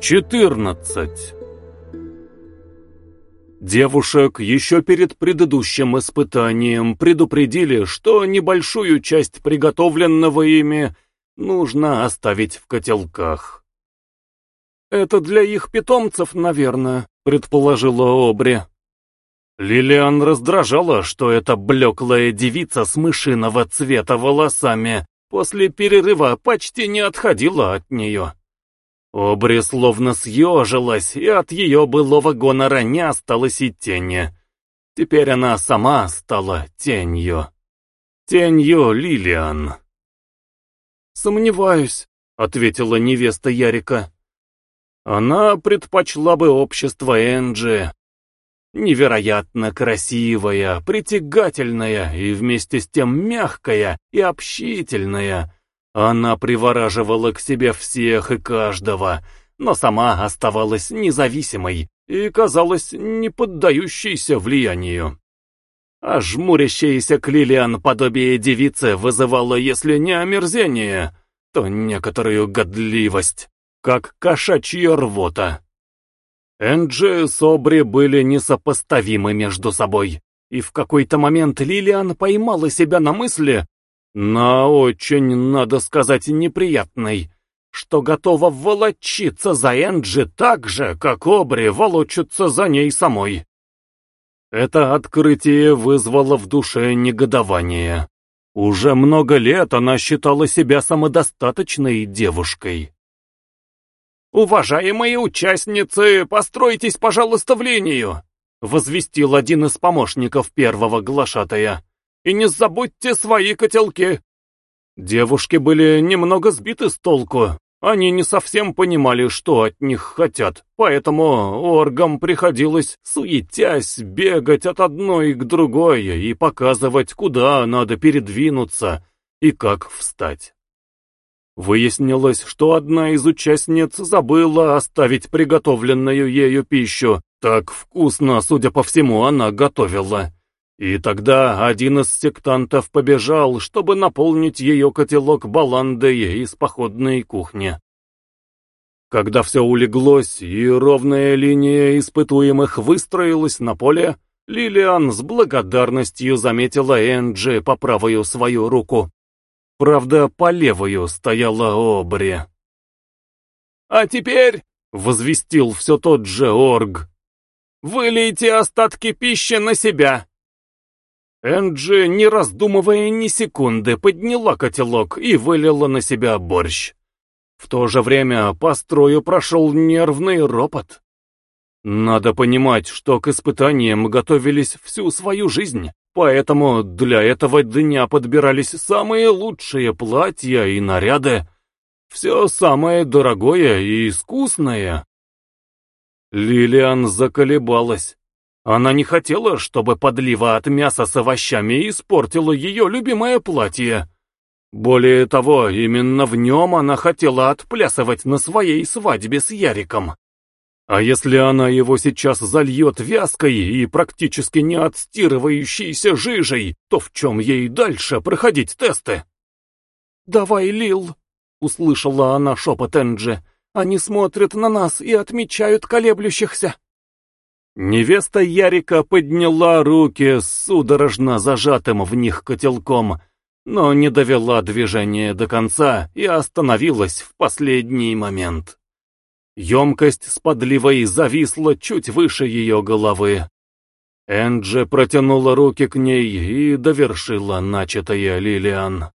14. Девушек еще перед предыдущим испытанием предупредили, что небольшую часть приготовленного ими нужно оставить в котелках. «Это для их питомцев, наверное», — предположила Обри. Лилиан раздражала, что эта блеклая девица с мышиного цвета волосами после перерыва почти не отходила от нее. Обри словно съежилась, и от ее былого гонора не осталось и тени. Теперь она сама стала тенью. Тенью Лилиан. «Сомневаюсь», — ответила невеста Ярика. Она предпочла бы общество Энджи. Невероятно красивая, притягательная и вместе с тем мягкая и общительная — она привораживала к себе всех и каждого, но сама оставалась независимой и казалась не поддающейся влиянию. А жмурящаяся к подобие девицы вызывало, если не омерзение, то некоторую годливость, как кошачья рвота. Энджи и Собри были несопоставимы между собой, и в какой-то момент Лилиан поймала себя на мысли, но очень, надо сказать, неприятный, что готова волочиться за Энджи так же, как Обри волочится за ней самой. Это открытие вызвало в душе негодование. Уже много лет она считала себя самодостаточной девушкой. «Уважаемые участницы, постройтесь, пожалуйста, в линию!» — возвестил один из помощников первого глашатая. И не забудьте свои котелки!» Девушки были немного сбиты с толку. Они не совсем понимали, что от них хотят, поэтому оргам приходилось, суетясь, бегать от одной к другой и показывать, куда надо передвинуться и как встать. Выяснилось, что одна из участниц забыла оставить приготовленную ею пищу. Так вкусно, судя по всему, она готовила. И тогда один из сектантов побежал, чтобы наполнить ее котелок баландой из походной кухни. Когда все улеглось и ровная линия испытуемых выстроилась на поле, Лилиан с благодарностью заметила Энджи по правую свою руку. Правда, по левую стояла Обри. «А теперь», — возвестил все тот же Орг, — «вылейте остатки пищи на себя Энджи, не раздумывая ни секунды, подняла котелок и вылила на себя борщ. В то же время по строю прошел нервный ропот. Надо понимать, что к испытаниям готовились всю свою жизнь, поэтому для этого дня подбирались самые лучшие платья и наряды, все самое дорогое и искусное. Лилиан заколебалась. Она не хотела, чтобы подлива от мяса с овощами испортила ее любимое платье. Более того, именно в нем она хотела отплясывать на своей свадьбе с Яриком. А если она его сейчас зальет вязкой и практически не отстирывающейся жижей, то в чем ей дальше проходить тесты? «Давай, Лил», — услышала она шепот Энджи, — «они смотрят на нас и отмечают колеблющихся». Невеста Ярика подняла руки с судорожно зажатым в них котелком, но не довела движение до конца и остановилась в последний момент. Емкость с подливой зависла чуть выше ее головы. Энджи протянула руки к ней и довершила начатое Лилиан.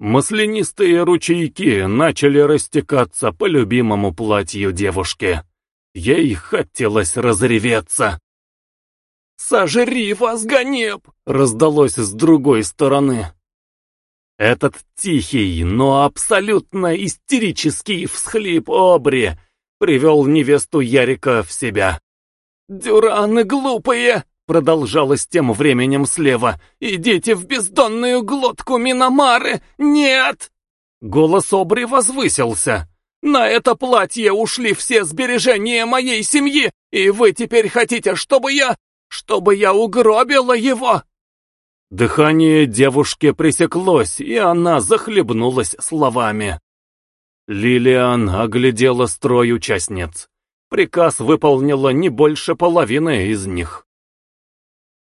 Маслянистые ручейки начали растекаться по любимому платью девушки. Ей хотелось разреветься. «Сожри вас, Ганеб!» — раздалось с другой стороны. Этот тихий, но абсолютно истерический всхлип Обри привел невесту Ярика в себя. «Дюраны глупые!» — продолжалось тем временем слева. «Идите в бездонную глотку Миномары! Нет!» Голос Обри возвысился. На это платье ушли все сбережения моей семьи, и вы теперь хотите, чтобы я... чтобы я угробила его?» Дыхание девушки пресеклось, и она захлебнулась словами. Лилиан оглядела строй участниц. Приказ выполнила не больше половины из них.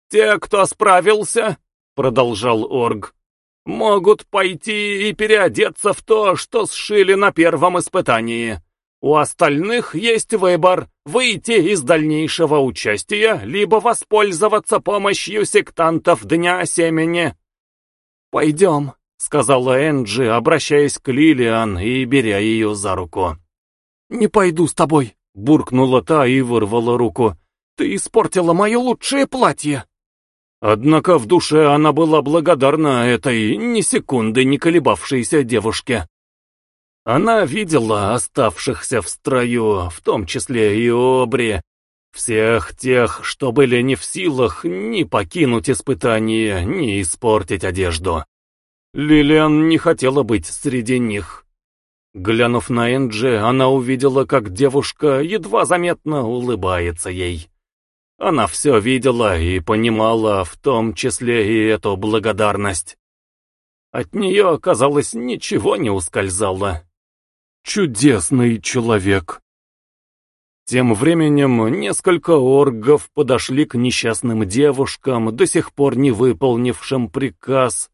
«Те, кто справился, — продолжал Орг, — могут пойти и переодеться в то, что сшили на первом испытании. У остальных есть выбор — выйти из дальнейшего участия, либо воспользоваться помощью сектантов Дня Семени». «Пойдем», — сказала Энджи, обращаясь к Лилиан и беря ее за руку. «Не пойду с тобой», — буркнула та и вырвала руку. «Ты испортила мое лучшее платье». Однако в душе она была благодарна этой ни секунды не колебавшейся девушке. Она видела оставшихся в строю, в том числе и Обри, всех тех, что были не в силах ни покинуть испытание, ни испортить одежду. Лилиан не хотела быть среди них. Глянув на Энджи, она увидела, как девушка едва заметно улыбается ей. Она все видела и понимала, в том числе и эту благодарность. От нее, казалось, ничего не ускользало. Чудесный человек. Тем временем несколько оргов подошли к несчастным девушкам, до сих пор не выполнившим приказ,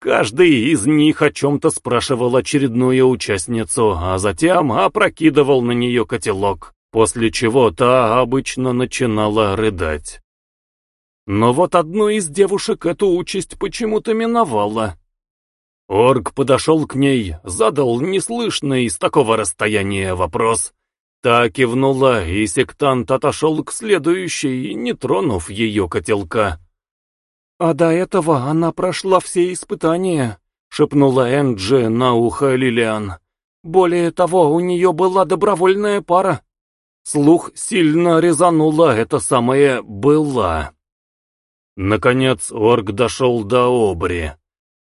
Каждый из них о чем-то спрашивал очередную участницу, а затем опрокидывал на нее котелок, после чего та обычно начинала рыдать. Но вот одну из девушек эту участь почему-то миновала. Орг подошел к ней, задал неслышный с такого расстояния вопрос. Та кивнула, и сектант отошел к следующей, не тронув ее котелка. «А до этого она прошла все испытания», — шепнула Энджи на ухо Лилиан. «Более того, у нее была добровольная пара». Слух сильно резанула это самое «была». Наконец Орг дошел до Обри.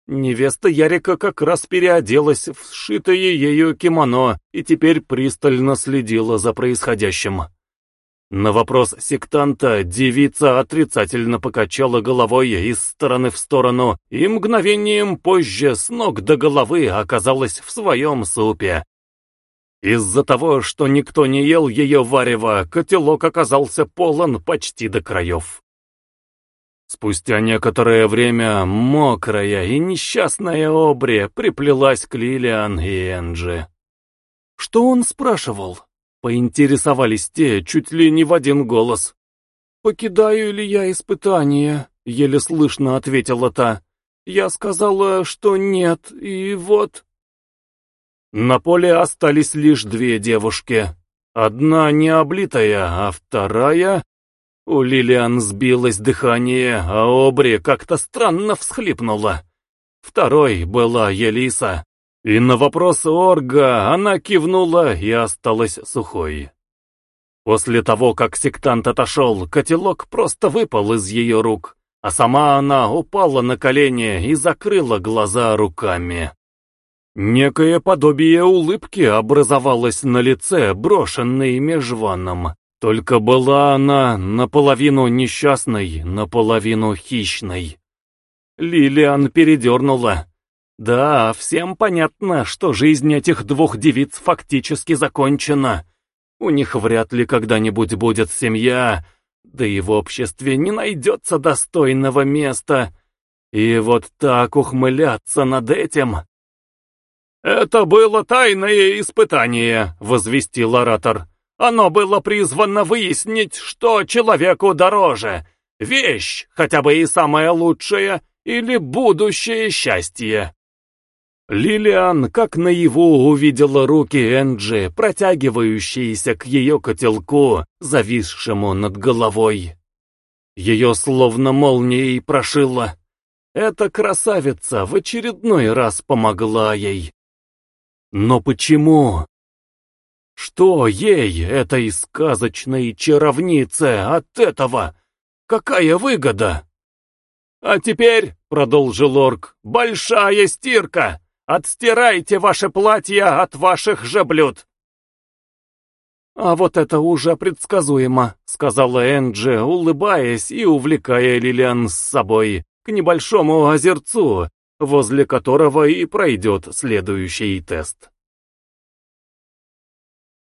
Невеста Ярика как раз переоделась в сшитое ею кимоно и теперь пристально следила за происходящим. На вопрос сектанта девица отрицательно покачала головой из стороны в сторону и мгновением позже с ног до головы оказалась в своем супе. Из-за того, что никто не ел ее варево, котелок оказался полон почти до краев. Спустя некоторое время мокрая и несчастная Обри приплелась к Лилиан и Энджи. Что он спрашивал? Поинтересовались те чуть ли не в один голос. «Покидаю ли я испытание?» — еле слышно ответила та. «Я сказала, что нет, и вот...» На поле остались лишь две девушки. Одна не облитая, а вторая... У Лилиан сбилось дыхание, а Обри как-то странно всхлипнула. Второй была Елиса. И на вопрос Орга она кивнула и осталась сухой. После того, как сектант отошел, котелок просто выпал из ее рук, а сама она упала на колени и закрыла глаза руками. Некое подобие улыбки образовалось на лице, брошенной межваном. Только была она наполовину несчастной, наполовину хищной. Лилиан передернула. Да, всем понятно, что жизнь этих двух девиц фактически закончена. У них вряд ли когда-нибудь будет семья, да и в обществе не найдется достойного места. И вот так ухмыляться над этим... «Это было тайное испытание», — возвестил оратор. «Оно было призвано выяснить, что человеку дороже. Вещь, хотя бы и самая лучшая, или будущее счастье». Лилиан как наяву увидела руки Энджи, протягивающиеся к ее котелку, зависшему над головой. Ее словно молнией прошила. Эта красавица в очередной раз помогла ей. Но почему? Что ей, этой сказочной чаровнице, от этого? Какая выгода? А теперь, — продолжил орк, — большая стирка! Отстирайте ваше платье от ваших же блюд!» «А вот это уже предсказуемо», — сказала Энджи, улыбаясь и увлекая Лилиан с собой к небольшому озерцу, возле которого и пройдет следующий тест.